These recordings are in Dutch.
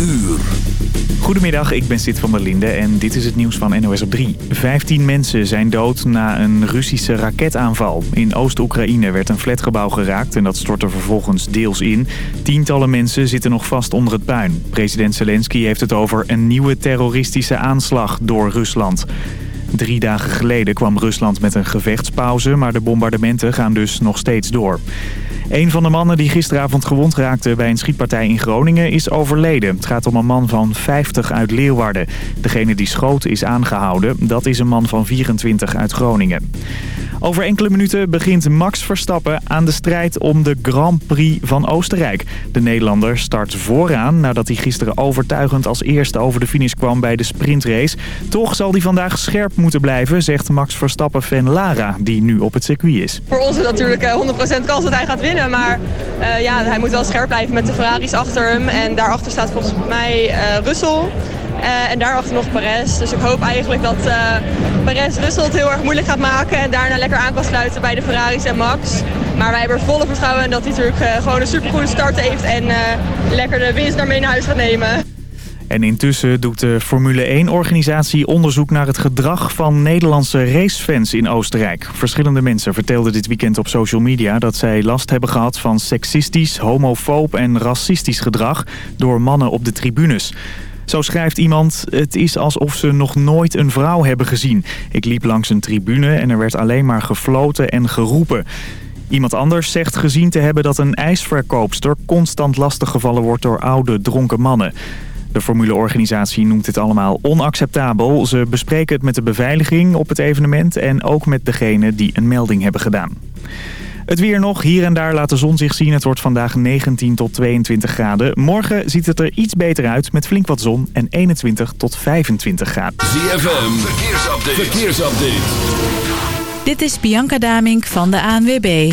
uur. Goedemiddag, ik ben Sid van der Linde en dit is het nieuws van NOS op 3. Vijftien mensen zijn dood na een Russische raketaanval. In Oost-Oekraïne werd een flatgebouw geraakt en dat stortte vervolgens deels in. Tientallen mensen zitten nog vast onder het puin. President Zelensky heeft het over een nieuwe terroristische aanslag door Rusland. Drie dagen geleden kwam Rusland met een gevechtspauze, maar de bombardementen gaan dus nog steeds door. Een van de mannen die gisteravond gewond raakte bij een schietpartij in Groningen is overleden. Het gaat om een man van 50 uit Leeuwarden. Degene die schoot is aangehouden. Dat is een man van 24 uit Groningen. Over enkele minuten begint Max Verstappen aan de strijd om de Grand Prix van Oostenrijk. De Nederlander start vooraan nadat hij gisteren overtuigend als eerste over de finish kwam bij de sprintrace. Toch zal hij vandaag scherp moeten blijven, zegt Max Verstappen-fan Lara, die nu op het circuit is. Voor ons is natuurlijk 100% kans dat hij gaat winnen, maar uh, ja, hij moet wel scherp blijven met de Ferraris achter hem. En daarachter staat volgens mij uh, Russell. Uh, en daarachter nog Perez. Dus ik hoop eigenlijk dat Perez Russell het heel erg moeilijk gaat maken. En daarna lekker aan kan sluiten bij de Ferraris en Max. Maar wij hebben er volle vertrouwen in dat hij natuurlijk gewoon een supergoede start heeft. En lekker de winst daarmee naar huis gaat nemen. En intussen doet de Formule 1-organisatie onderzoek naar het gedrag van Nederlandse racefans in Oostenrijk. Verschillende mensen vertelden dit weekend op social media dat zij last hebben gehad van seksistisch, homofoob en racistisch gedrag door mannen op de tribunes. Zo schrijft iemand, het is alsof ze nog nooit een vrouw hebben gezien. Ik liep langs een tribune en er werd alleen maar gefloten en geroepen. Iemand anders zegt gezien te hebben dat een ijsverkoopster constant lastiggevallen wordt door oude, dronken mannen. De formuleorganisatie noemt dit allemaal onacceptabel. Ze bespreken het met de beveiliging op het evenement en ook met degene die een melding hebben gedaan. Het weer nog. Hier en daar laat de zon zich zien. Het wordt vandaag 19 tot 22 graden. Morgen ziet het er iets beter uit met flink wat zon en 21 tot 25 graden. ZFM, verkeersupdate. verkeersupdate. Dit is Bianca Damink van de ANWB.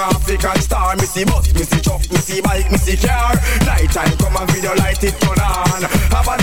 African star, me see bus, me see truck, me see bike, me see car. Night time come and video light it turn on. Have a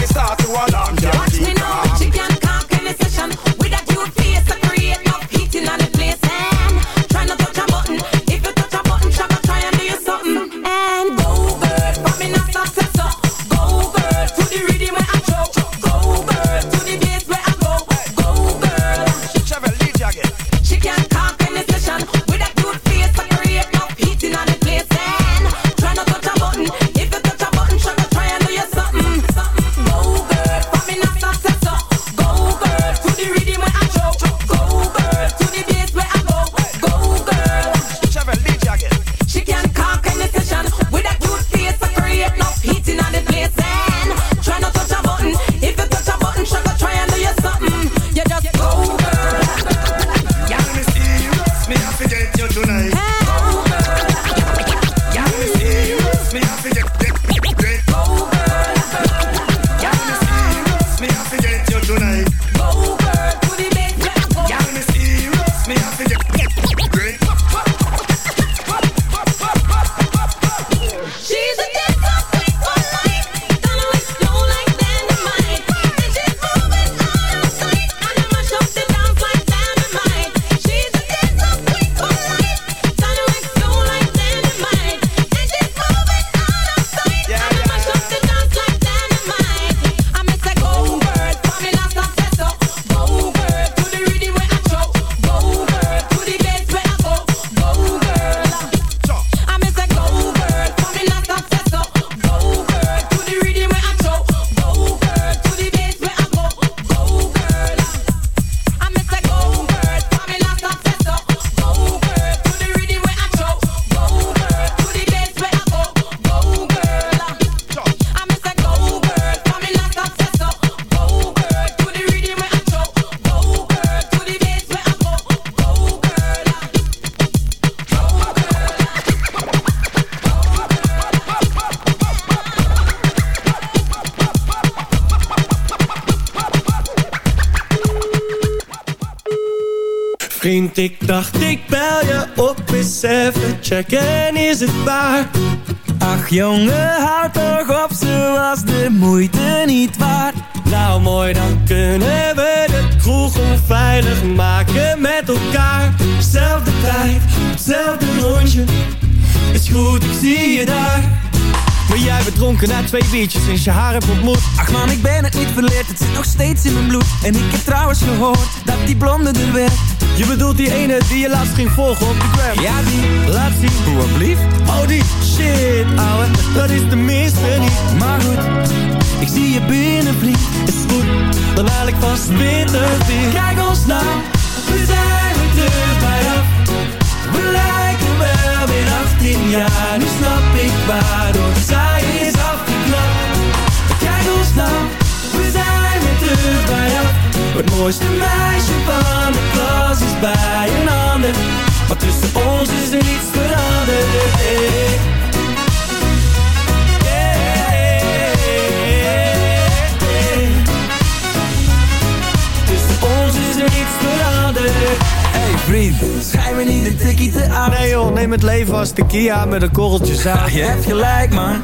Jongen, houd toch op, ze was de moeite niet waard. Nou mooi, dan kunnen we de kroeg onveilig maken met elkaar. Zelfde tijd, hetzelfde rondje. Is goed, ik zie je daar. Maar jij bent dronken na twee biertjes sinds je haar hebt ontmoet Ach man, ik ben het verleerd, het zit nog steeds in mijn bloed. En ik heb trouwens gehoord dat die blonde er werd. Je bedoelt die ene die je laatst ging volgen op de gram? Ja die, laat zien, hoe blief Oh die, shit ouwe, dat is de minste niet. Maar goed, ik zie je binnen vriend Is goed, dan haal ik vast 20 weer. Kijk ons nou, we zijn weer terug bij af. We lijken wel weer 18 jaar. Nu snap ik waarom zij is afgeknapt. Kijk ons nou, bij af Het mooiste meisje van de klas is bij een ander. Maar tussen ons is er niets veranderd. Tussen ons is er niets veranderd. Hey vriend, schijn me niet de tikkie te aan Nee joh, neem het leven als de Kia met een korreltje zaad Je hebt gelijk man,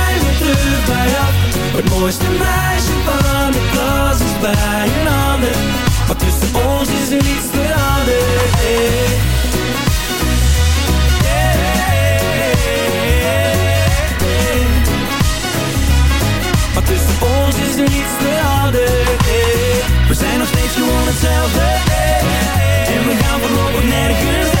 terug bij Het mooiste meisje van de klas is bij een ander Maar tussen ons is er niets veranderd hey. Maar tussen ons is er niets veranderd hey. We zijn nog steeds gewoon hetzelfde. En we gaan voorlopig nergens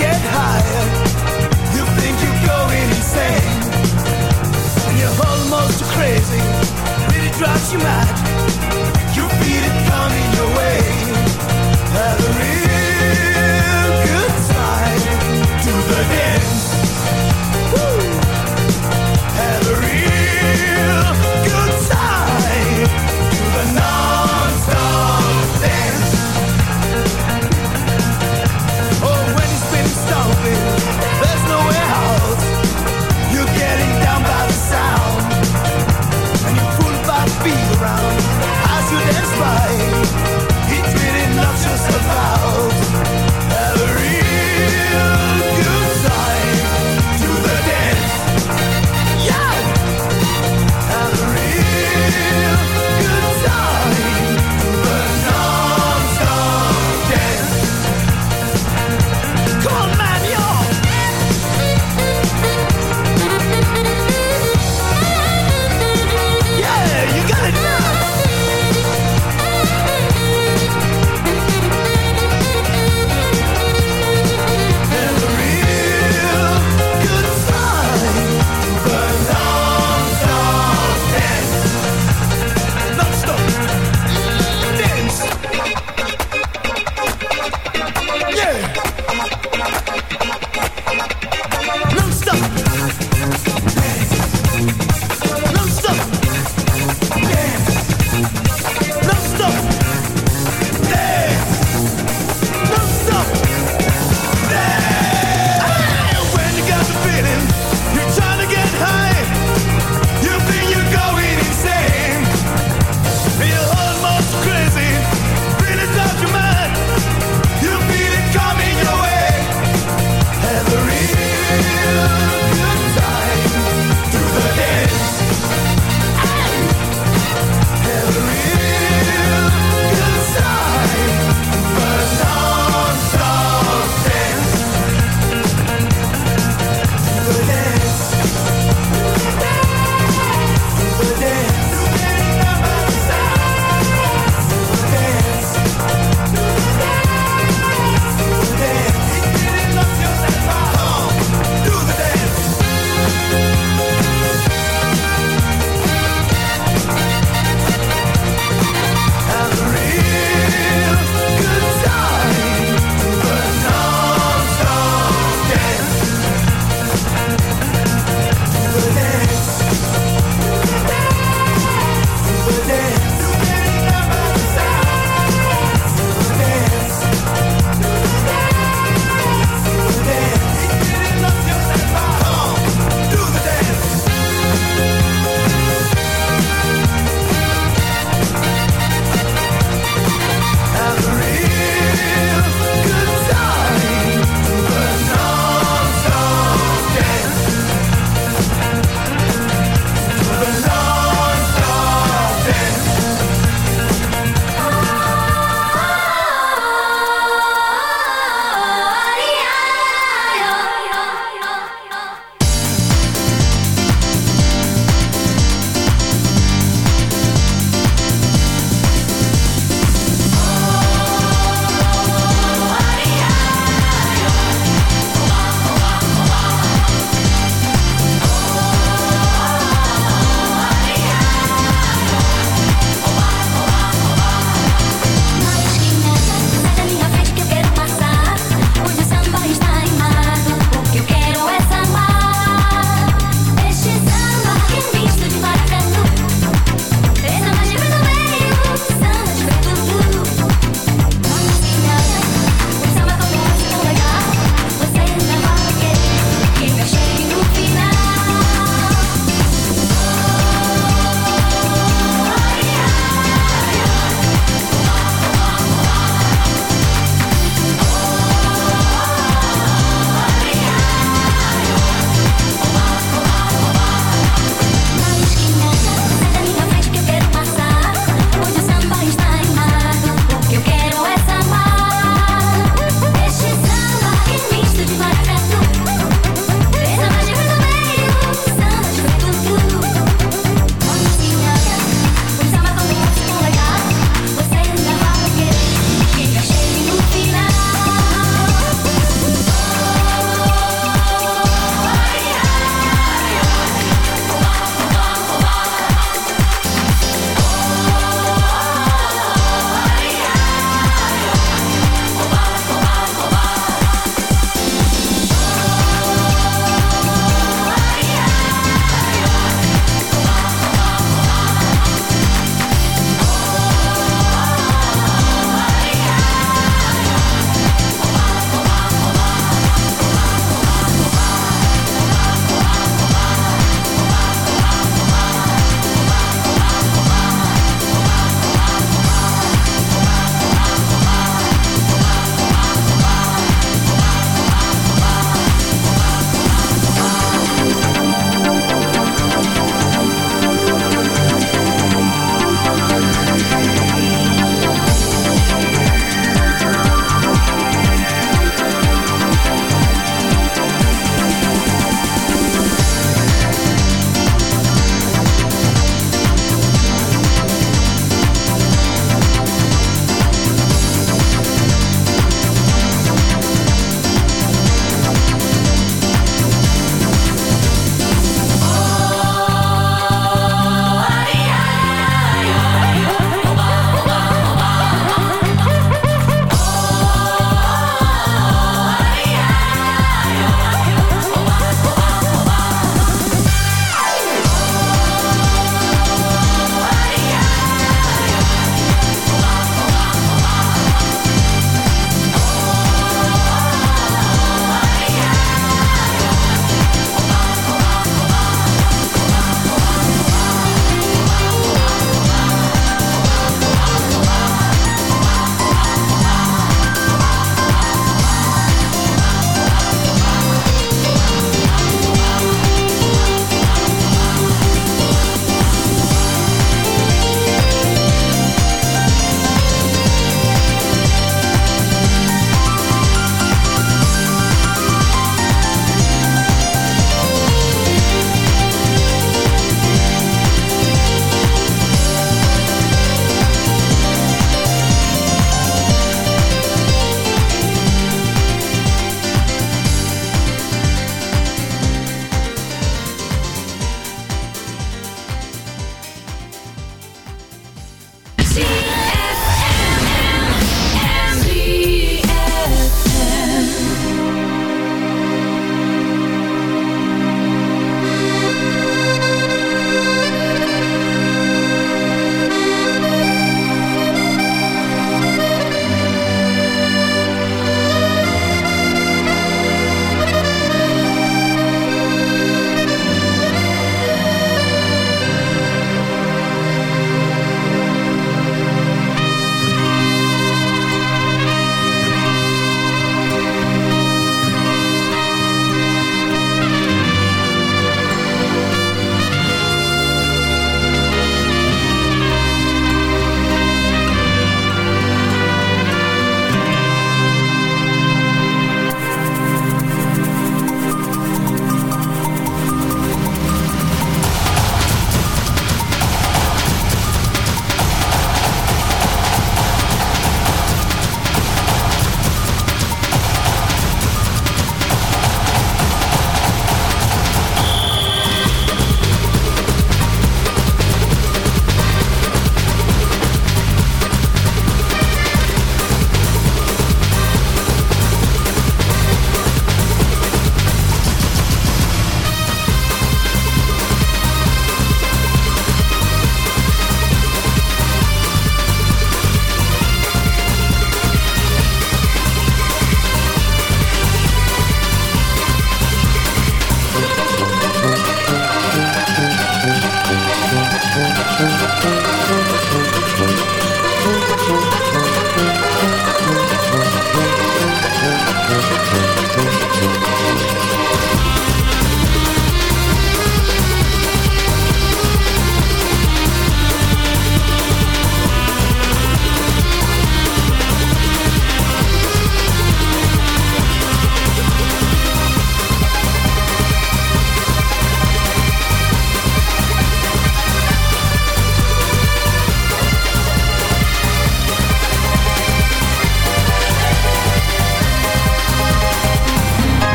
Get higher. You think you're going insane. And you're almost crazy, really drives you mad.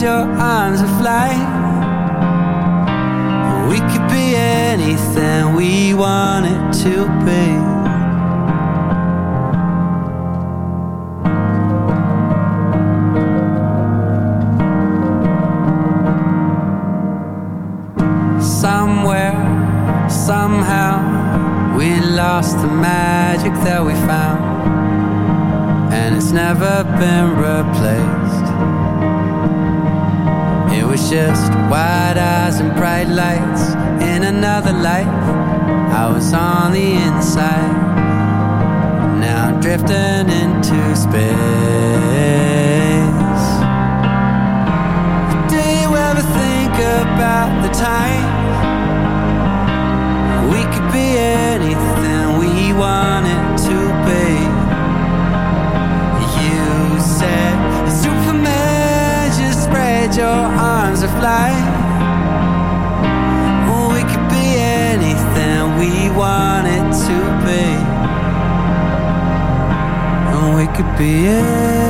your arms are flying. we could be anything we wanted to be another life. I was on the inside, now I'm drifting into space. Do you ever think about the time we could be anything we wanted to be? You said, Superman, just spread your arms of light. want it to be. And we could be it.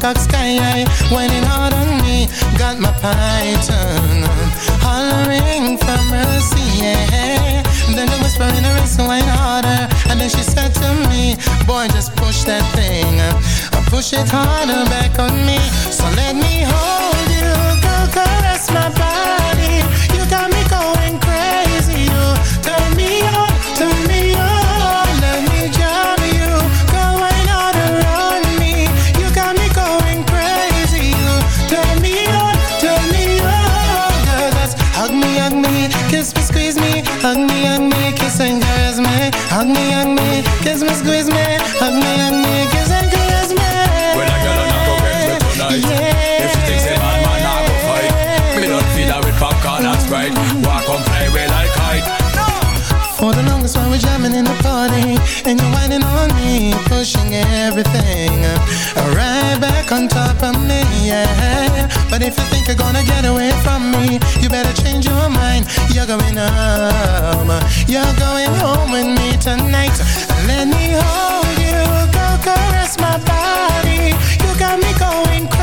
Cock sky high Whining hard on me. Got my python Hollering for mercy, yeah. Then the whisper in her wrist wine harder And then she said to me Boy, just push that thing Push it harder back on me. So let me hold you Go caress my body. You got me Hug me, hug me Kiss and caress me. Hug me, hug me Kiss me, squeeze me. Hug me, hug me Kiss Jamming in the party. And you're whining on me, pushing everything. Right back on top of me, yeah. But if you think you're gonna get away from me, you better change your mind. You're going home. You're going home with me tonight. Let me hold you, go caress my body. You got me going crazy.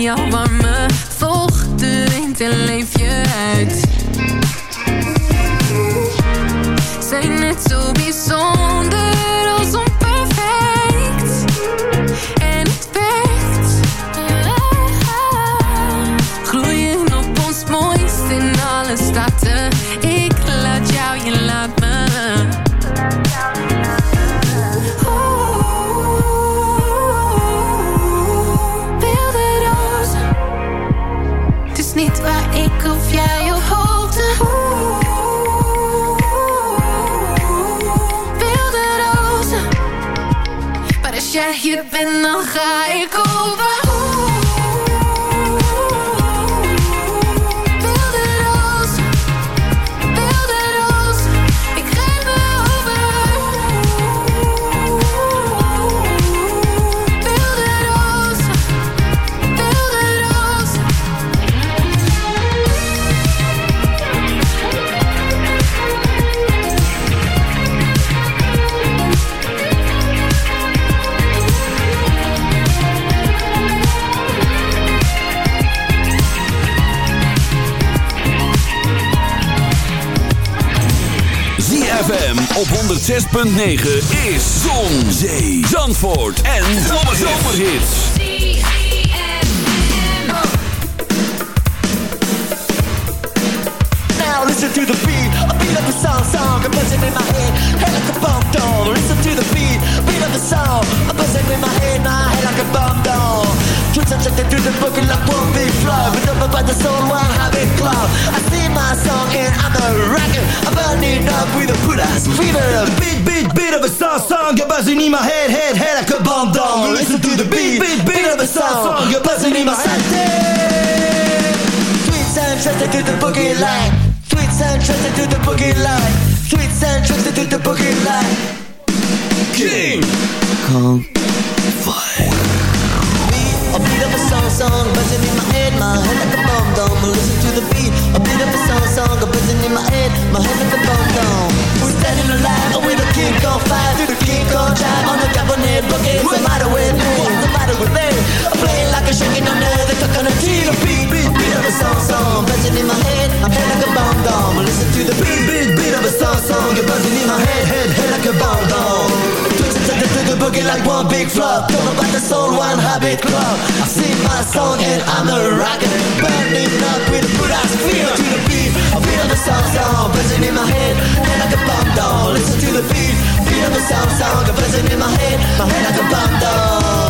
Jouw warme Volg de wind leef je uit. Zijn net zo bijzonder bent, dan ga 106.9 is Zon, Zee, Zandvoort en Zomerhits. Now listen to the beat, a beat of the song, song, a buzzing in my head, head like a bomb down. Listen to the beat, beat of the song, a buzzing in my head, my head like a bomb down. Twitch subjected to the book like one big flow, but up by the soul, one habit club. I sing my song and I'm with a put ass fever. Beat, beat, beat of a song, song, you're buzzing in my head, head, head like a bomb down. Listen to the beat, beat, beat of a song, song, you're buzzing in my head. Sweet sound, trusted to the boogie line. Sweet sound, trusted to the boogie line. Sweet sound, trusted to the boogie line. King Kong fight. A beat of a song song buzzing in my head, my head like a bomb dome. Listen to the beat, a beat of a song song buzzing in my head, my head like a bomb dome. Standing alive with a kick on fire, through the kick on drive on the cabinet boogie. What's the matter with me? What's the matter with me? I'm playing like a shaking under the coconut tree. The beat, beat, beat of a song song buzzing in my head, my head like a bomb dome. Listen to the beat, beat, beat of a song song, you're buzzing in my head, head, head like a bomb dome. Twist it to the, the boogie like one big flop. Know about the soul, one habit club. I sing my song and I'm a rocker. Burning up with a good ass feel to the beat. I feel the song song buzzing in my head, head like a bomb down. Listen to the beat, of a song song buzzing in my head, my head like a bomb down.